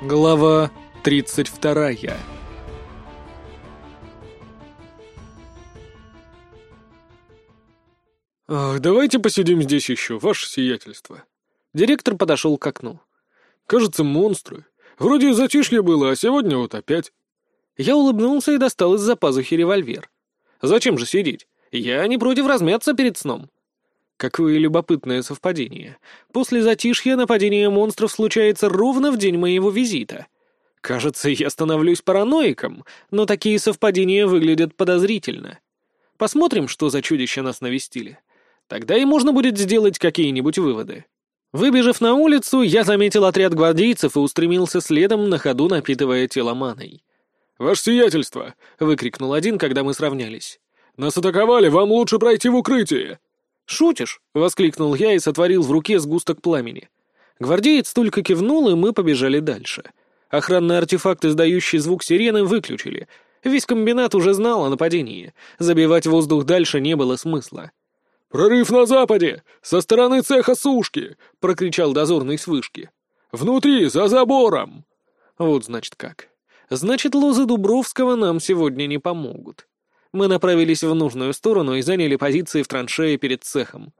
Глава 32 «Ах, давайте посидим здесь еще, ваше сиятельство». Директор подошел к окну. «Кажется, монстры. Вроде затишье было, а сегодня вот опять». Я улыбнулся и достал из-за пазухи револьвер. «Зачем же сидеть? Я не против размяться перед сном». Какое любопытное совпадение. После затишья нападение монстров случается ровно в день моего визита. Кажется, я становлюсь параноиком, но такие совпадения выглядят подозрительно. Посмотрим, что за чудища нас навестили. Тогда и можно будет сделать какие-нибудь выводы. Выбежав на улицу, я заметил отряд гвардейцев и устремился следом, на ходу напитывая тело маной. «Ваше сиятельство!» — выкрикнул один, когда мы сравнялись. «Нас атаковали, вам лучше пройти в укрытие!» «Шутишь?» — воскликнул я и сотворил в руке сгусток пламени. Гвардеец только кивнул, и мы побежали дальше. Охранный артефакт, издающий звук сирены, выключили. Весь комбинат уже знал о нападении. Забивать воздух дальше не было смысла. «Прорыв на западе! Со стороны цеха сушки!» — прокричал дозорный с вышки. «Внутри, за забором!» Вот значит как. Значит, лозы Дубровского нам сегодня не помогут. Мы направились в нужную сторону и заняли позиции в траншее перед цехом.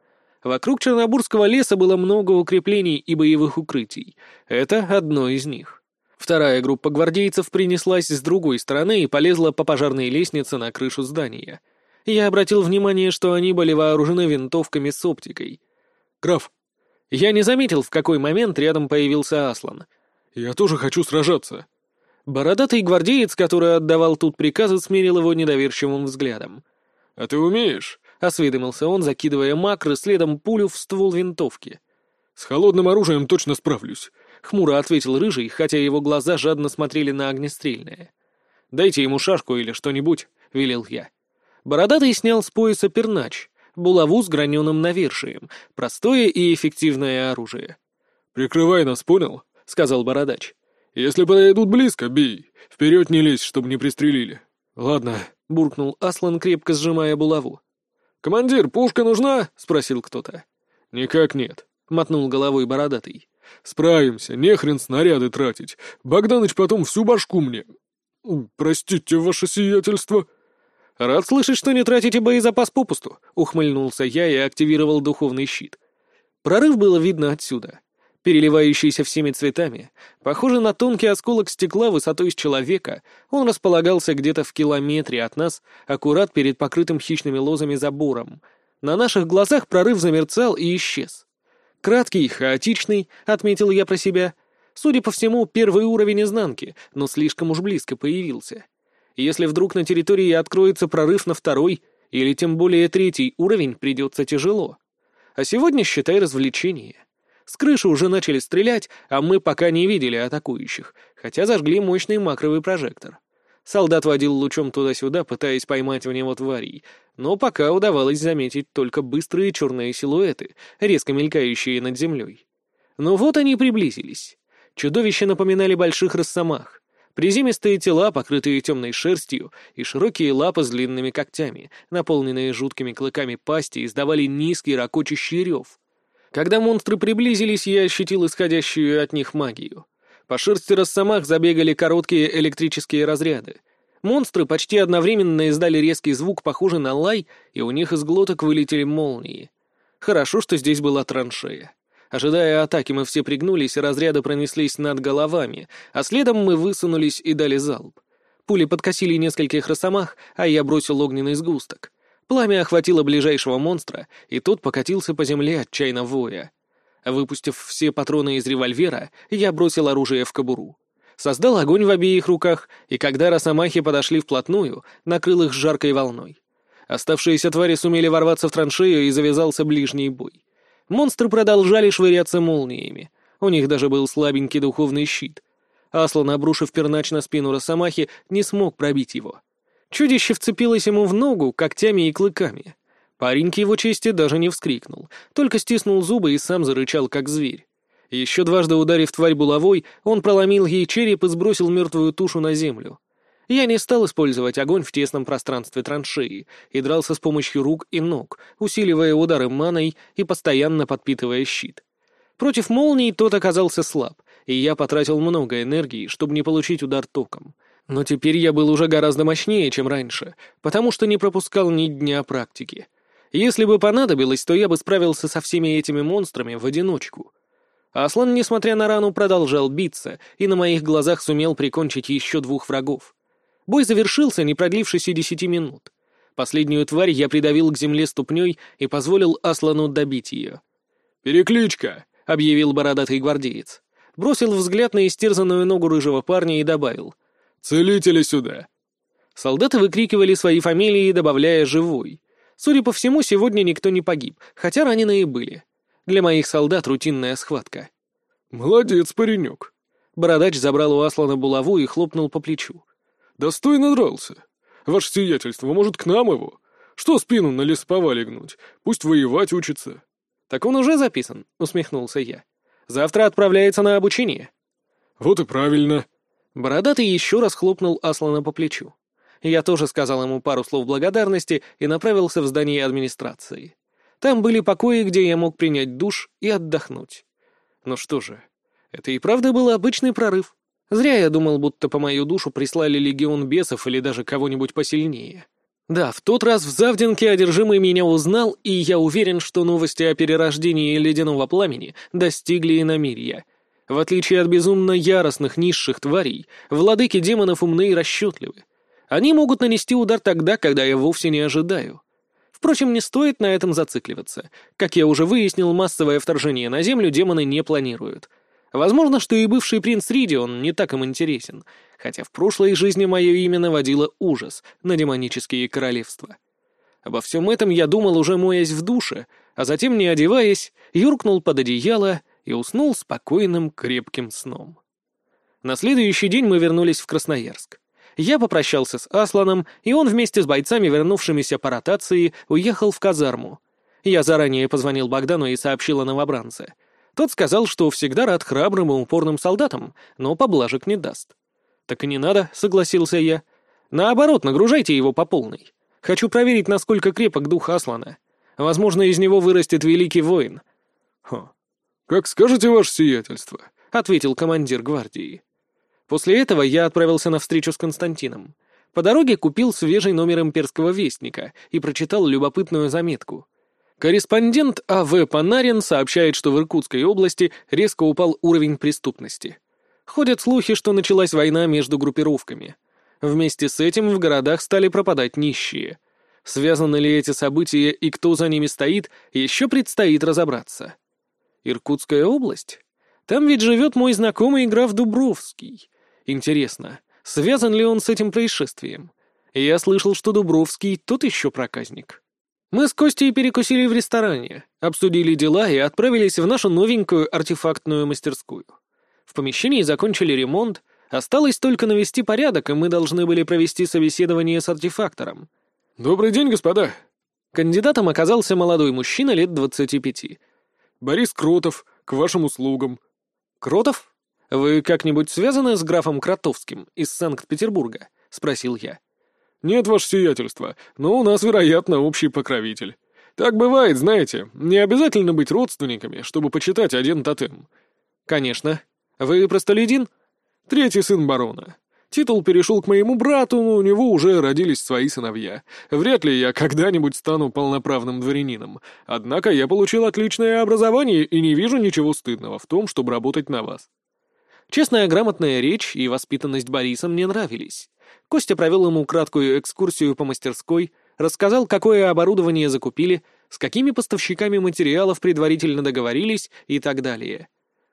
Вокруг Чернобурского леса было много укреплений и боевых укрытий. Это одно из них. Вторая группа гвардейцев принеслась с другой стороны и полезла по пожарной лестнице на крышу здания. Я обратил внимание, что они были вооружены винтовками с оптикой. «Граф!» Я не заметил, в какой момент рядом появился Аслан. «Я тоже хочу сражаться!» Бородатый гвардеец, который отдавал тут приказы, смерил его недоверчивым взглядом. «А ты умеешь?» — осведомился он, закидывая макры, следом пулю в ствол винтовки. «С холодным оружием точно справлюсь», — хмуро ответил Рыжий, хотя его глаза жадно смотрели на огнестрельное. «Дайте ему шашку или что-нибудь», — велел я. Бородатый снял с пояса пернач, булаву с граненым навершием, простое и эффективное оружие. «Прикрывай нас, понял?» — сказал Бородач. «Если подойдут близко, бей. Вперед не лезь, чтобы не пристрелили». «Ладно», — буркнул Аслан, крепко сжимая булаву. «Командир, пушка нужна?» — спросил кто-то. «Никак нет», — мотнул головой бородатый. «Справимся, нехрен снаряды тратить. Богданыч потом всю башку мне...» «Простите, ваше сиятельство». «Рад слышать, что не тратите боезапас попусту», — ухмыльнулся я и активировал духовный щит. Прорыв было видно отсюда переливающийся всеми цветами, похожий на тонкий осколок стекла высотой с человека, он располагался где-то в километре от нас, аккурат перед покрытым хищными лозами забором. На наших глазах прорыв замерцал и исчез. Краткий, хаотичный, отметил я про себя. Судя по всему, первый уровень изнанки, но слишком уж близко появился. Если вдруг на территории откроется прорыв на второй, или тем более третий уровень, придется тяжело. А сегодня, считай, развлечение. С крыши уже начали стрелять, а мы пока не видели атакующих, хотя зажгли мощный макровый прожектор. Солдат водил лучом туда-сюда, пытаясь поймать в него тварей, но пока удавалось заметить только быстрые черные силуэты, резко мелькающие над землей. Но вот они приблизились. Чудовища напоминали больших росомах. Приземистые тела, покрытые темной шерстью, и широкие лапы с длинными когтями, наполненные жуткими клыками пасти, издавали низкий ракочущий рев. Когда монстры приблизились, я ощутил исходящую от них магию. По шерсти росомах забегали короткие электрические разряды. Монстры почти одновременно издали резкий звук, похожий на лай, и у них из глоток вылетели молнии. Хорошо, что здесь была траншея. Ожидая атаки, мы все пригнулись, разряды пронеслись над головами, а следом мы высунулись и дали залп. Пули подкосили нескольких росомах, а я бросил огненный сгусток. Пламя охватило ближайшего монстра, и тот покатился по земле, отчаянно воя. Выпустив все патроны из револьвера, я бросил оружие в кобуру. Создал огонь в обеих руках, и когда росомахи подошли вплотную, накрыл их жаркой волной. Оставшиеся твари сумели ворваться в траншею, и завязался ближний бой. Монстры продолжали швыряться молниями. У них даже был слабенький духовный щит. Аслан, обрушив пернач на спину росомахи, не смог пробить его. Чудище вцепилось ему в ногу когтями и клыками. Парень к его чести даже не вскрикнул, только стиснул зубы и сам зарычал, как зверь. Еще дважды ударив тварь булавой, он проломил ей череп и сбросил мертвую тушу на землю. Я не стал использовать огонь в тесном пространстве траншеи и дрался с помощью рук и ног, усиливая удары маной и постоянно подпитывая щит. Против молний тот оказался слаб, и я потратил много энергии, чтобы не получить удар током. Но теперь я был уже гораздо мощнее, чем раньше, потому что не пропускал ни дня практики. Если бы понадобилось, то я бы справился со всеми этими монстрами в одиночку. Аслан, несмотря на рану, продолжал биться и на моих глазах сумел прикончить еще двух врагов. Бой завершился, не продлившись и десяти минут. Последнюю тварь я придавил к земле ступней и позволил Аслану добить ее. «Перекличка!» — объявил бородатый гвардеец. Бросил взгляд на истерзанную ногу рыжего парня и добавил. «Целители сюда!» Солдаты выкрикивали свои фамилии, добавляя «живой». Судя по всему, сегодня никто не погиб, хотя раненые были. Для моих солдат рутинная схватка. «Молодец, паренек!» Бородач забрал у Аслана булаву и хлопнул по плечу. «Достойно дрался. Ваше сиятельство, может, к нам его? Что спину на лесповале гнуть? Пусть воевать учится». «Так он уже записан», — усмехнулся я. «Завтра отправляется на обучение». «Вот и правильно». Бородатый еще раз хлопнул Аслана по плечу. Я тоже сказал ему пару слов благодарности и направился в здание администрации. Там были покои, где я мог принять душ и отдохнуть. Ну что же, это и правда был обычный прорыв. Зря я думал, будто по мою душу прислали легион бесов или даже кого-нибудь посильнее. Да, в тот раз в Завдинке одержимый меня узнал, и я уверен, что новости о перерождении ледяного пламени достигли иномирья. В отличие от безумно яростных низших тварей, владыки демонов умны и расчетливы. Они могут нанести удар тогда, когда я вовсе не ожидаю. Впрочем, не стоит на этом зацикливаться. Как я уже выяснил, массовое вторжение на Землю демоны не планируют. Возможно, что и бывший принц Ридион не так им интересен, хотя в прошлой жизни мое имя наводило ужас на демонические королевства. Обо всем этом я думал, уже моясь в душе, а затем, не одеваясь, юркнул под одеяло и уснул спокойным крепким сном. На следующий день мы вернулись в Красноярск. Я попрощался с Асланом, и он вместе с бойцами, вернувшимися по ротации, уехал в казарму. Я заранее позвонил Богдану и сообщил о новобранце — тот сказал, что всегда рад храбрым и упорным солдатам, но поблажек не даст. «Так и не надо», — согласился я. «Наоборот, нагружайте его по полной. Хочу проверить, насколько крепок дух Аслана. Возможно, из него вырастет великий воин». «Хо, как скажете, ваше сиятельство», — ответил командир гвардии. После этого я отправился на встречу с Константином. По дороге купил свежий номер имперского вестника и прочитал любопытную заметку — Корреспондент А.В. Панарин сообщает, что в Иркутской области резко упал уровень преступности. Ходят слухи, что началась война между группировками. Вместе с этим в городах стали пропадать нищие. Связаны ли эти события и кто за ними стоит, еще предстоит разобраться. Иркутская область? Там ведь живет мой знакомый граф Дубровский. Интересно, связан ли он с этим происшествием? Я слышал, что Дубровский тот еще проказник. Мы с Костей перекусили в ресторане, обсудили дела и отправились в нашу новенькую артефактную мастерскую. В помещении закончили ремонт, осталось только навести порядок, и мы должны были провести собеседование с артефактором. «Добрый день, господа!» Кандидатом оказался молодой мужчина лет двадцати пяти. «Борис Кротов, к вашим услугам». «Кротов? Вы как-нибудь связаны с графом Кротовским из Санкт-Петербурга?» — спросил я. «Нет, ваше сиятельство, но у нас, вероятно, общий покровитель. Так бывает, знаете, не обязательно быть родственниками, чтобы почитать один тотем». «Конечно. Вы простолюдин?» «Третий сын барона. Титул перешел к моему брату, но у него уже родились свои сыновья. Вряд ли я когда-нибудь стану полноправным дворянином. Однако я получил отличное образование и не вижу ничего стыдного в том, чтобы работать на вас». Честная грамотная речь и воспитанность Бориса мне нравились. Костя провел ему краткую экскурсию по мастерской, рассказал, какое оборудование закупили, с какими поставщиками материалов предварительно договорились и так далее.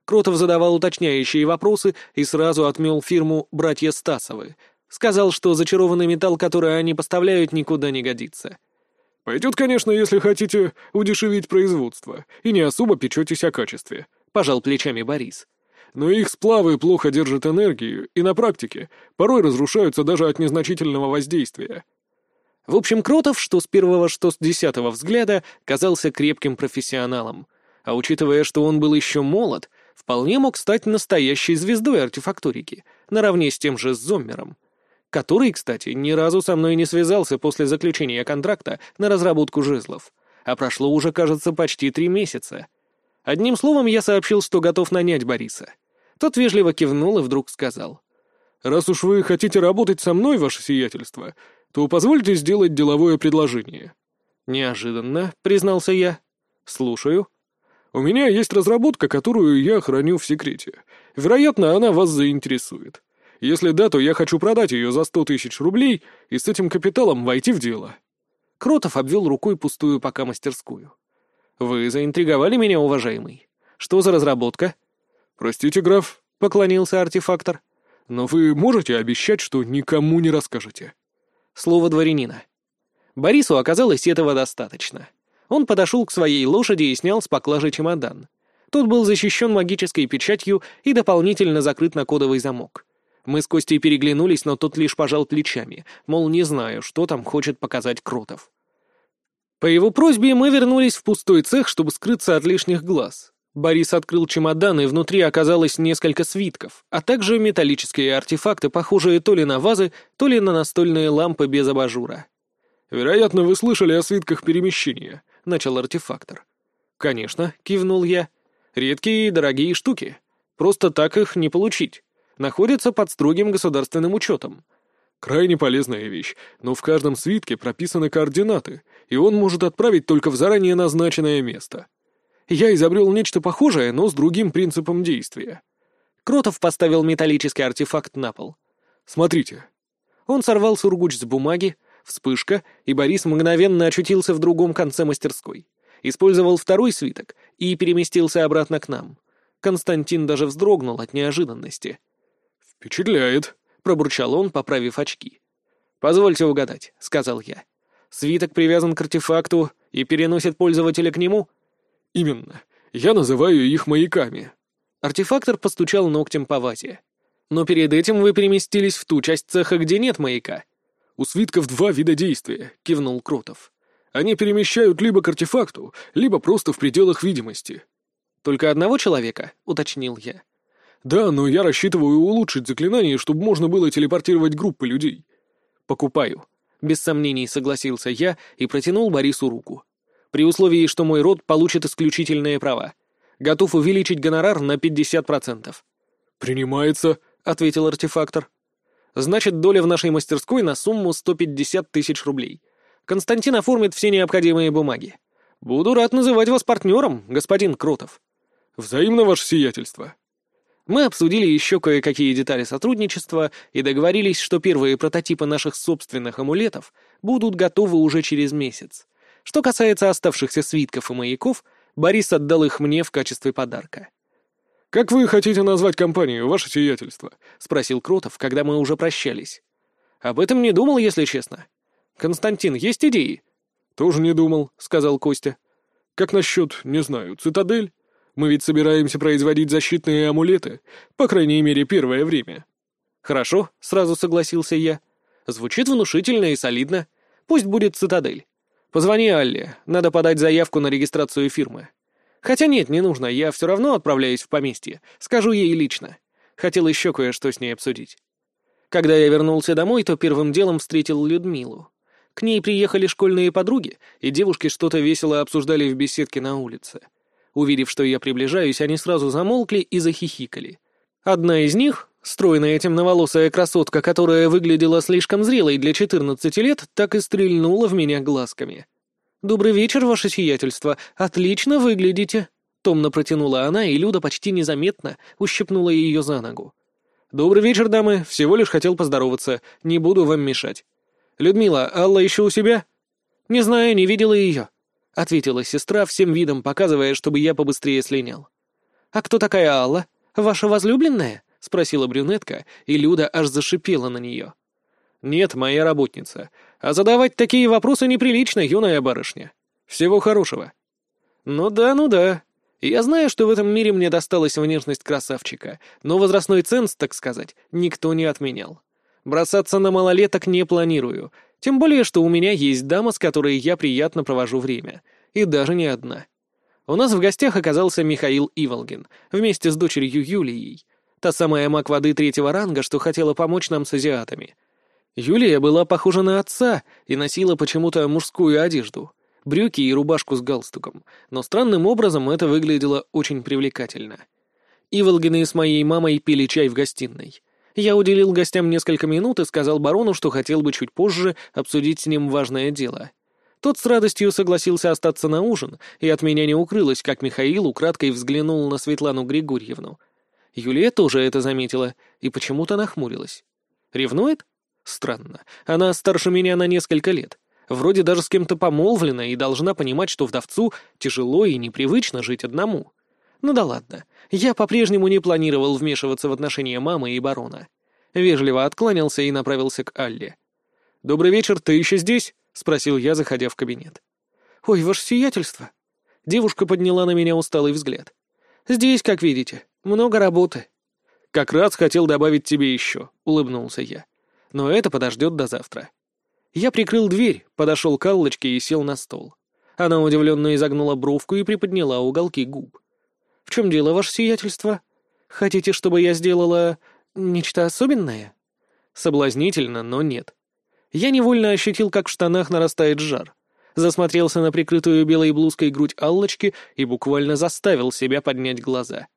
Кротов задавал уточняющие вопросы и сразу отмел фирму «Братья Стасовы». Сказал, что зачарованный металл, который они поставляют, никуда не годится. «Пойдет, конечно, если хотите удешевить производство и не особо печетесь о качестве», — пожал плечами Борис но их сплавы плохо держат энергию и на практике порой разрушаются даже от незначительного воздействия. В общем, Кротов, что с первого, что с десятого взгляда, казался крепким профессионалом, а учитывая, что он был еще молод, вполне мог стать настоящей звездой артефакторики, наравне с тем же Зоммером, который, кстати, ни разу со мной не связался после заключения контракта на разработку жезлов, а прошло уже, кажется, почти три месяца. Одним словом, я сообщил, что готов нанять Бориса — Тот вежливо кивнул и вдруг сказал. «Раз уж вы хотите работать со мной, ваше сиятельство, то позвольте сделать деловое предложение». «Неожиданно», — признался я. «Слушаю». «У меня есть разработка, которую я храню в секрете. Вероятно, она вас заинтересует. Если да, то я хочу продать ее за сто тысяч рублей и с этим капиталом войти в дело». Кротов обвел рукой пустую пока мастерскую. «Вы заинтриговали меня, уважаемый. Что за разработка?» «Простите, граф», — поклонился артефактор. «Но вы можете обещать, что никому не расскажете?» Слово дворянина. Борису оказалось этого достаточно. Он подошел к своей лошади и снял с поклажи чемодан. Тот был защищен магической печатью и дополнительно закрыт на кодовый замок. Мы с Костей переглянулись, но тот лишь пожал плечами, мол, не знаю, что там хочет показать Кротов. По его просьбе мы вернулись в пустой цех, чтобы скрыться от лишних глаз. Борис открыл чемодан, и внутри оказалось несколько свитков, а также металлические артефакты, похожие то ли на вазы, то ли на настольные лампы без абажура. «Вероятно, вы слышали о свитках перемещения», — начал артефактор. «Конечно», — кивнул я. «Редкие и дорогие штуки. Просто так их не получить находится под строгим государственным учетом. Крайне полезная вещь, но в каждом свитке прописаны координаты, и он может отправить только в заранее назначенное место. Я изобрел нечто похожее, но с другим принципом действия. Кротов поставил металлический артефакт на пол. «Смотрите». Он сорвал сургуч с бумаги, вспышка, и Борис мгновенно очутился в другом конце мастерской. Использовал второй свиток и переместился обратно к нам. Константин даже вздрогнул от неожиданности. «Впечатляет», — пробурчал он, поправив очки. «Позвольте угадать», — сказал я. «Свиток привязан к артефакту и переносит пользователя к нему?» «Именно. Я называю их маяками». Артефактор постучал ногтем по вазе. «Но перед этим вы переместились в ту часть цеха, где нет маяка». «У свитков два вида действия», — кивнул Кротов. «Они перемещают либо к артефакту, либо просто в пределах видимости». «Только одного человека?» — уточнил я. «Да, но я рассчитываю улучшить заклинание, чтобы можно было телепортировать группы людей». «Покупаю». Без сомнений согласился я и протянул Борису руку. «При условии, что мой род получит исключительные права. Готов увеличить гонорар на 50%. «Принимается», — ответил артефактор. «Значит, доля в нашей мастерской на сумму 150 тысяч рублей. Константин оформит все необходимые бумаги. Буду рад называть вас партнером, господин Кротов». «Взаимно ваше сиятельство», мы обсудили еще кое-какие детали сотрудничества и договорились, что первые прототипы наших собственных амулетов будут готовы уже через месяц. Что касается оставшихся свитков и маяков, Борис отдал их мне в качестве подарка. «Как вы хотите назвать компанию, ваше сиятельство?» — спросил Кротов, когда мы уже прощались. «Об этом не думал, если честно. Константин, есть идеи?» «Тоже не думал», — сказал Костя. «Как насчет, не знаю, цитадель?» Мы ведь собираемся производить защитные амулеты, по крайней мере, первое время». «Хорошо», — сразу согласился я. «Звучит внушительно и солидно. Пусть будет цитадель. Позвони Алле, надо подать заявку на регистрацию фирмы. Хотя нет, не нужно, я все равно отправляюсь в поместье. Скажу ей лично. Хотел еще кое-что с ней обсудить». Когда я вернулся домой, то первым делом встретил Людмилу. К ней приехали школьные подруги, и девушки что-то весело обсуждали в беседке на улице. Увидев, что я приближаюсь, они сразу замолкли и захихикали. Одна из них, стройная темноволосая красотка, которая выглядела слишком зрелой для 14 лет, так и стрельнула в меня глазками. «Добрый вечер, ваше сиятельство. Отлично выглядите», — томно протянула она, и Люда почти незаметно ущипнула ее за ногу. «Добрый вечер, дамы. Всего лишь хотел поздороваться. Не буду вам мешать. Людмила, Алла еще у себя?» «Не знаю, не видела ее», — ответила сестра, всем видом показывая, чтобы я побыстрее слинял. «А кто такая Алла? Ваша возлюбленная?» — спросила брюнетка, и Люда аж зашипела на нее. «Нет, моя работница. А задавать такие вопросы неприлично, юная барышня. Всего хорошего». «Ну да, ну да. Я знаю, что в этом мире мне досталась внешность красавчика, но возрастной ценз, так сказать, никто не отменял. Бросаться на малолеток не планирую, тем более, что у меня есть дама, с которой я приятно провожу время. И даже не одна. У нас в гостях оказался Михаил Иволгин, вместе с дочерью Юлией. Та самая маг воды третьего ранга, что хотела помочь нам с азиатами. Юлия была похожа на отца и носила почему-то мужскую одежду. Брюки и рубашку с галстуком. Но странным образом это выглядело очень привлекательно. Иволгины с моей мамой пили чай в гостиной. Я уделил гостям несколько минут и сказал барону, что хотел бы чуть позже обсудить с ним важное дело. Тот с радостью согласился остаться на ужин, и от меня не укрылось, как Михаил украдкой взглянул на Светлану Григорьевну. Юлия тоже это заметила и почему-то нахмурилась. Ревнует? Странно. Она старше меня на несколько лет. Вроде даже с кем-то помолвлена и должна понимать, что вдовцу тяжело и непривычно жить одному. Ну да ладно. Я по-прежнему не планировал вмешиваться в отношения мамы и барона. Вежливо откланялся и направился к Алле. «Добрый вечер, ты еще здесь?» — спросил я, заходя в кабинет. «Ой, ваше сиятельство!» Девушка подняла на меня усталый взгляд. «Здесь, как видите, много работы». «Как раз хотел добавить тебе еще», — улыбнулся я. «Но это подождет до завтра». Я прикрыл дверь, подошел к Аллочке и сел на стол. Она удивленно изогнула бровку и приподняла уголки губ. «В чем дело, ваше сиятельство? Хотите, чтобы я сделала нечто особенное?» Соблазнительно, но нет. Я невольно ощутил, как в штанах нарастает жар. Засмотрелся на прикрытую белой блузкой грудь Аллочки и буквально заставил себя поднять глаза.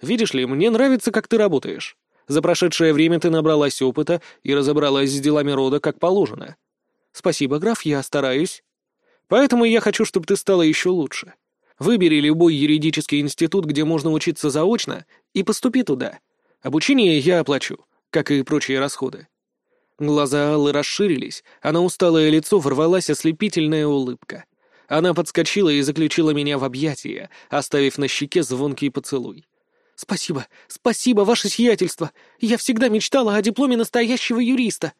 «Видишь ли, мне нравится, как ты работаешь. За прошедшее время ты набралась опыта и разобралась с делами рода как положено. Спасибо, граф, я стараюсь. Поэтому я хочу, чтобы ты стала еще лучше. Выбери любой юридический институт, где можно учиться заочно, и поступи туда. Обучение я оплачу, как и прочие расходы. Глаза Аллы расширились, а на усталое лицо ворвалась ослепительная улыбка. Она подскочила и заключила меня в объятия, оставив на щеке звонкий поцелуй. «Спасибо, спасибо, ваше сиятельство! Я всегда мечтала о дипломе настоящего юриста!»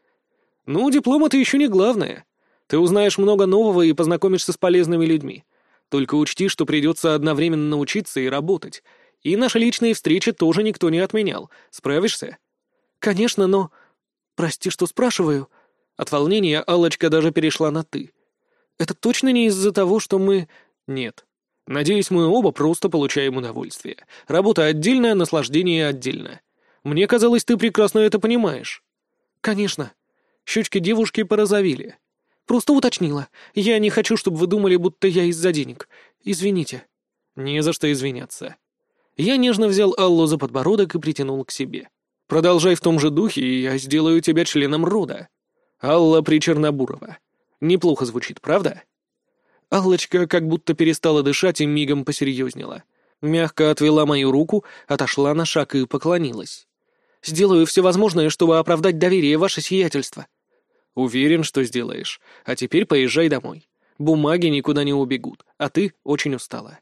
«Ну, диплом — это еще не главное. Ты узнаешь много нового и познакомишься с полезными людьми. Только учти, что придется одновременно учиться и работать. И наши личные встречи тоже никто не отменял. Справишься?» «Конечно, но...» «Прости, что спрашиваю». От волнения Аллочка даже перешла на «ты». «Это точно не из-за того, что мы...» «Нет. Надеюсь, мы оба просто получаем удовольствие. Работа отдельная, наслаждение отдельно. Мне казалось, ты прекрасно это понимаешь. Конечно. Щечки девушки порозовели. Просто уточнила. Я не хочу, чтобы вы думали, будто я из-за денег. Извините. Не за что извиняться. Я нежно взял Аллу за подбородок и притянул к себе. Продолжай в том же духе, и я сделаю тебя членом рода. Алла Причернобурова. Неплохо звучит, правда? Аллочка как будто перестала дышать и мигом посерьезнела. Мягко отвела мою руку, отошла на шаг и поклонилась. «Сделаю все возможное, чтобы оправдать доверие ваше сиятельство». «Уверен, что сделаешь. А теперь поезжай домой. Бумаги никуда не убегут, а ты очень устала».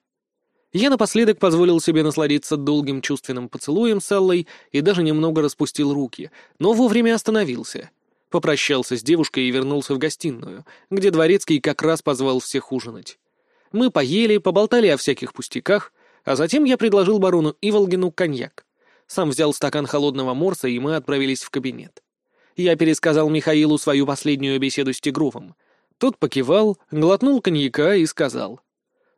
Я напоследок позволил себе насладиться долгим чувственным поцелуем с Аллой и даже немного распустил руки, но вовремя остановился — Попрощался с девушкой и вернулся в гостиную, где дворецкий как раз позвал всех ужинать. Мы поели, поболтали о всяких пустяках, а затем я предложил барону Иволгину коньяк. Сам взял стакан холодного морса, и мы отправились в кабинет. Я пересказал Михаилу свою последнюю беседу с Тигровым. Тот покивал, глотнул коньяка и сказал.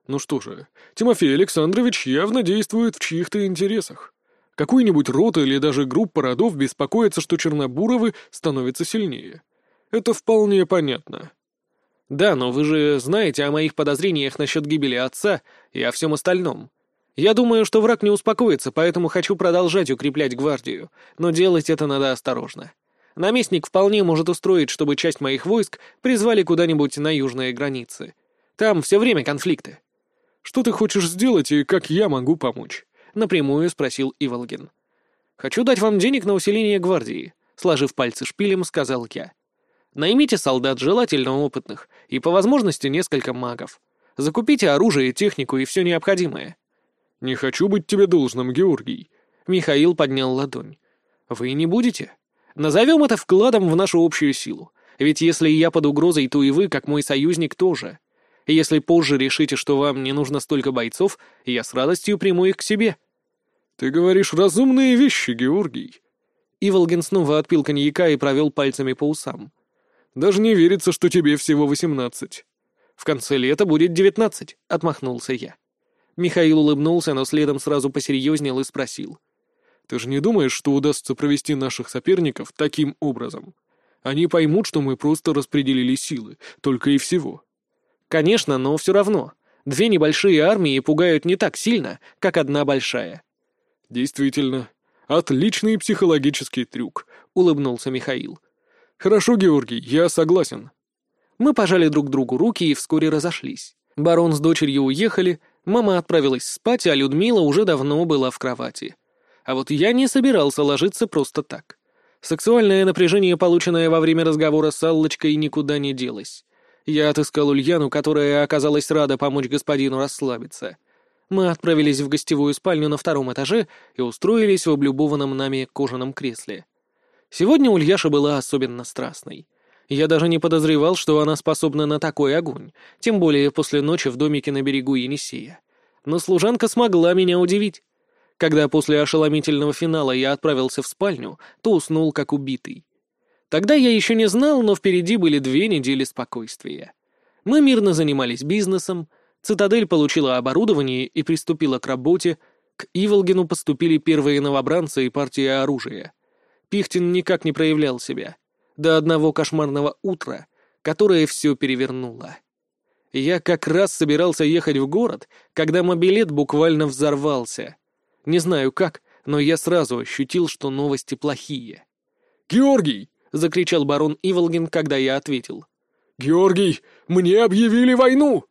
«Ну что же, Тимофей Александрович явно действует в чьих-то интересах. Какой-нибудь род или даже группа родов беспокоится, что Чернобуровы становятся сильнее. Это вполне понятно. Да, но вы же знаете о моих подозрениях насчет гибели отца и о всем остальном. Я думаю, что враг не успокоится, поэтому хочу продолжать укреплять гвардию, но делать это надо осторожно. Наместник вполне может устроить, чтобы часть моих войск призвали куда-нибудь на южные границы. Там все время конфликты. Что ты хочешь сделать и как я могу помочь? — напрямую спросил Иволгин. «Хочу дать вам денег на усиление гвардии», — сложив пальцы шпилем, сказал я. «Наймите солдат, желательно опытных, и по возможности несколько магов. Закупите оружие, технику и все необходимое». «Не хочу быть тебе должным, Георгий», — Михаил поднял ладонь. «Вы не будете? Назовем это вкладом в нашу общую силу. Ведь если я под угрозой, то и вы, как мой союзник, тоже. Если позже решите, что вам не нужно столько бойцов, я с радостью приму их к себе». «Ты говоришь разумные вещи, Георгий». Иволгин снова отпил коньяка и провел пальцами по усам. «Даже не верится, что тебе всего восемнадцать». «В конце лета будет девятнадцать», — отмахнулся я. Михаил улыбнулся, но следом сразу посерьезнел и спросил. «Ты же не думаешь, что удастся провести наших соперников таким образом? Они поймут, что мы просто распределили силы, только и всего». Конечно, но все равно. Две небольшие армии пугают не так сильно, как одна большая. «Действительно, отличный психологический трюк», — улыбнулся Михаил. «Хорошо, Георгий, я согласен». Мы пожали друг другу руки и вскоре разошлись. Барон с дочерью уехали, мама отправилась спать, а Людмила уже давно была в кровати. А вот я не собирался ложиться просто так. Сексуальное напряжение, полученное во время разговора с Аллочкой, никуда не делось. Я отыскал Ульяну, которая оказалась рада помочь господину расслабиться. Мы отправились в гостевую спальню на втором этаже и устроились в облюбованном нами кожаном кресле. Сегодня Ульяша была особенно страстной. Я даже не подозревал, что она способна на такой огонь, тем более после ночи в домике на берегу Енисея. Но служанка смогла меня удивить. Когда после ошеломительного финала я отправился в спальню, то уснул как убитый. Тогда я еще не знал, но впереди были две недели спокойствия. Мы мирно занимались бизнесом, Цитадель получила оборудование и приступила к работе, к Иволгину поступили первые новобранцы и партия оружия. Пихтин никак не проявлял себя. До одного кошмарного утра, которое все перевернуло. Я как раз собирался ехать в город, когда мобилет буквально взорвался. Не знаю как, но я сразу ощутил, что новости плохие. «Георгий!» — закричал барон Иволгин, когда я ответил. «Георгий, мне объявили войну!»